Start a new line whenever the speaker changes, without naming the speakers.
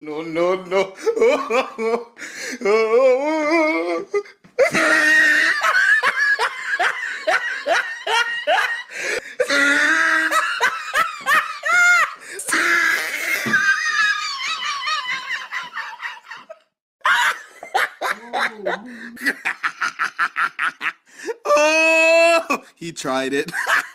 No, no, no.
oh, he tried it.